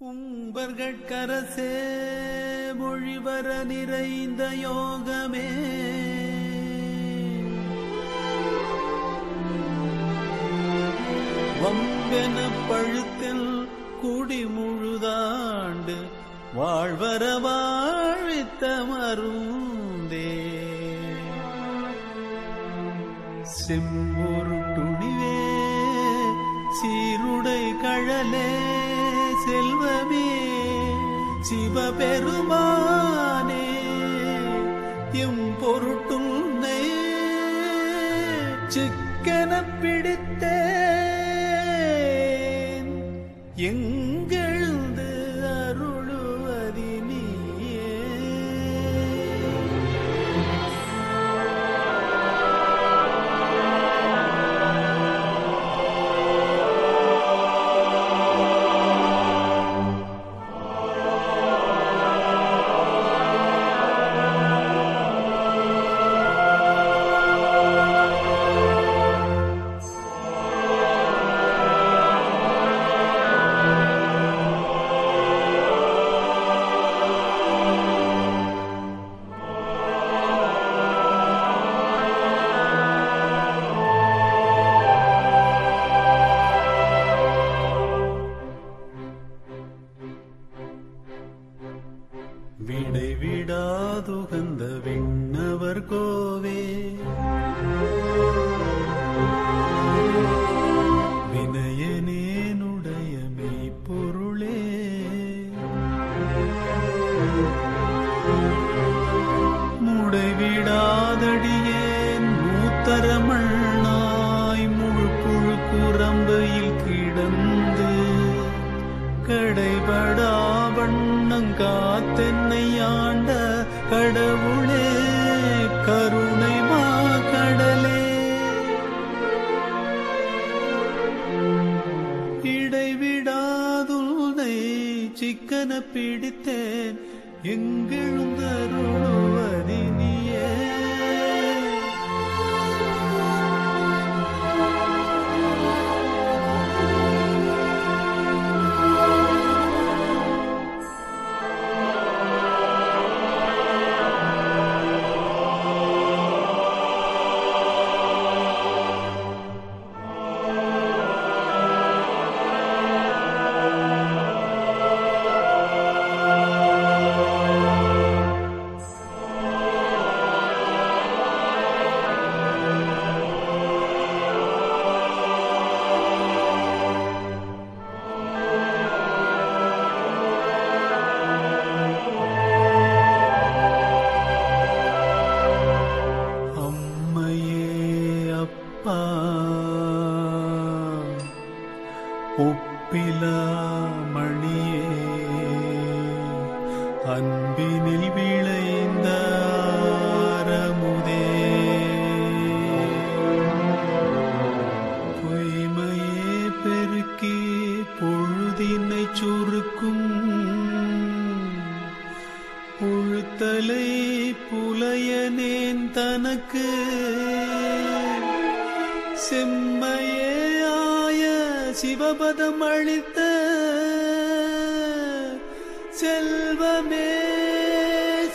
உம்பர்கட்கரசே மொழிவர நிறைந்த யோகமே. வம்பென பழுத்தில் குடி முழுதாண்டு வாழ்வர வாழ்வித்த மருந்தே. செம்பொரு துணிவே சீருடை கழலே. சிவபெருமானே எம் பொருட்டுன்னை சிக்கன பிடித்தேன். எங்க அவர் கோவே. வினயனேனுடைய மெய்ப்பொருளே முடைவிடாதடியேன் மூத்தரமண்ணாய் முழு புழு குரம்பையில் கிடந்து கடைபடா வண்ணங்காத்தென்னை ஆண்ட கடை சிக்கன பிடித்தேன். எங்கெழுந்தருளுவதி ஒப்பிலாமணியே அன்பினில் விளைந்த ஆரமுதே. பொய்மையே பெருக்கி பொழுதினை சுருக்கும் புழுத்தலை புலையனேன் தனக்கு. செம் சிவபதம் அளித்த செல்வமே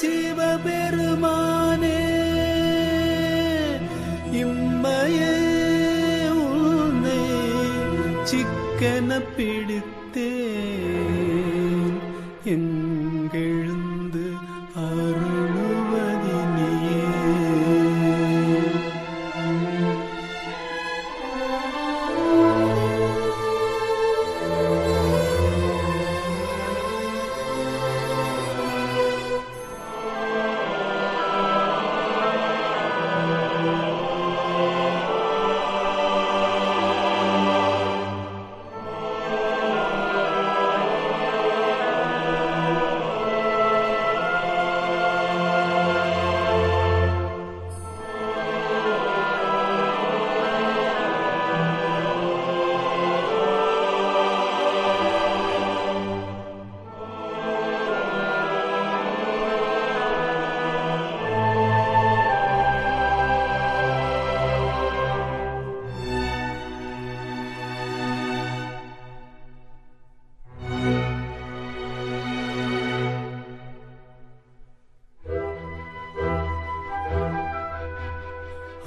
சிவபெருமானே இம்மையே உன்னை சிக்கன பிடித்தேன். என்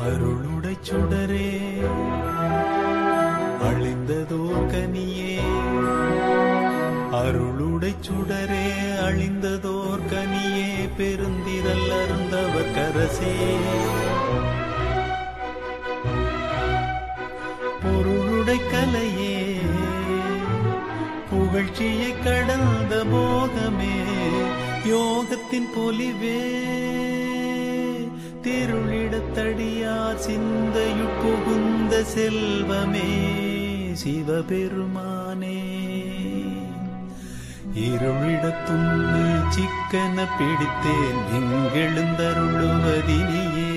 அருளுடை சுடரே அழிந்ததோர் கனியே. அருளுடை சுடரே அழிந்ததோர் கனியே பெருந்திரல் அருந்தவர் கரசே. பொருளுடை கலையே புகழ்ச்சியை கடந்த போகமே யோகத்தின் பொலிவே. திருளிடத்தடியார் சிந்தையு புகுந்த செல்வமே சிவபெருமானே. இருளிடத்துன்னை சிக்கன பிடித்தேன் எங்கெழுந்தருளுவதினியே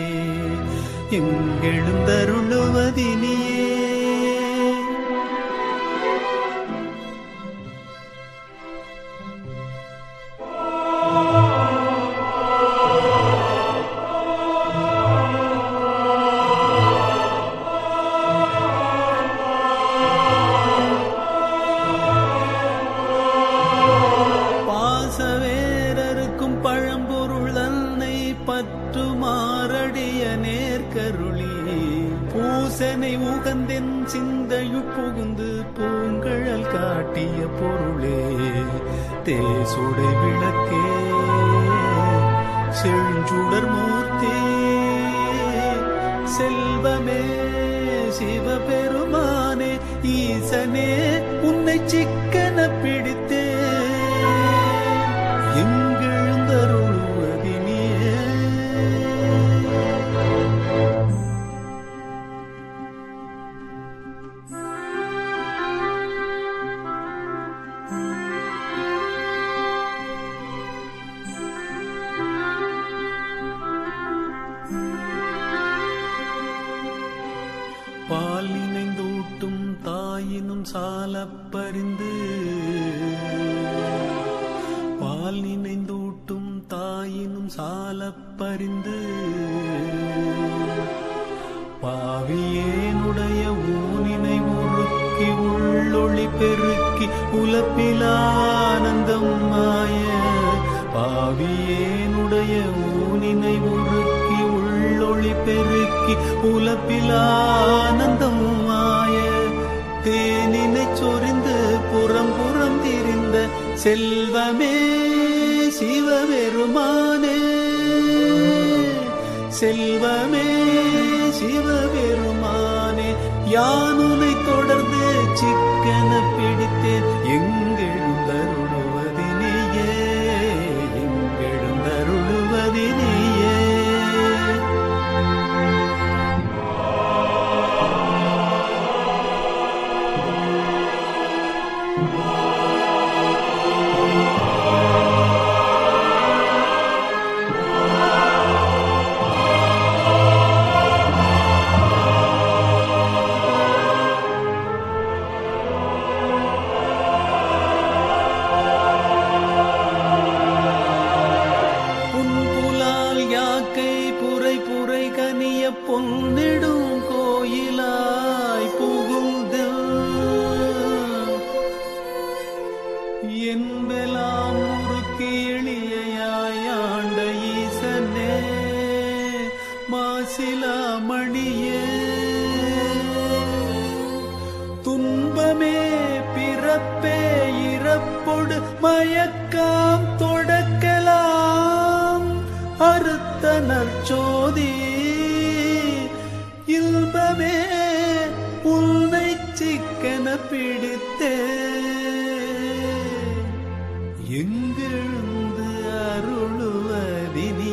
எங்கெழுந்தருளுவதினியே பூசனை உகந்தென் சிந்தையு புகுந்து பூங்கழல் காட்டிய பொருளே தேசுடை விளக்கே செழுஞ்சுடர் மூர்த்தே செல்வமே சிவபெருமானே ஈசனே உன்னை சிக்கன பிடித்தே சாலப் பால் நினைந்தூட்டும் தாயினும் சாலப்பறிந்து பாவியேனுடைய ஊனினை உருக்கி உள்ளொளி பெருக்கி உலப்பிலானந்தம் மாய பாவியேனுடைய ஊனினை உருக்கி உள்ளொளி பெருக்கி உலப்பிலானந்தம் செல்வமே சிவபெருமானே. செல்வமே சிவபெருமானே. யானுனை தொடர்ந்து சிக்கன பிடித்தேன். எங்க பொன்னிடும் கோயிலாய் புகுந்து என்பெல்லாம் முறுக்கி எளியாய் ஆண்ட ஈசனே மாசிலா மணியே. துன்பமே பிறப்பே இறப்பொடு மயக்காம் தொடக்கலாம். அறுத்த நற்சோதி இல்பமே உன்னை சிக்கன பிடித்தே எங்கெழுந்து அருளுவதினி?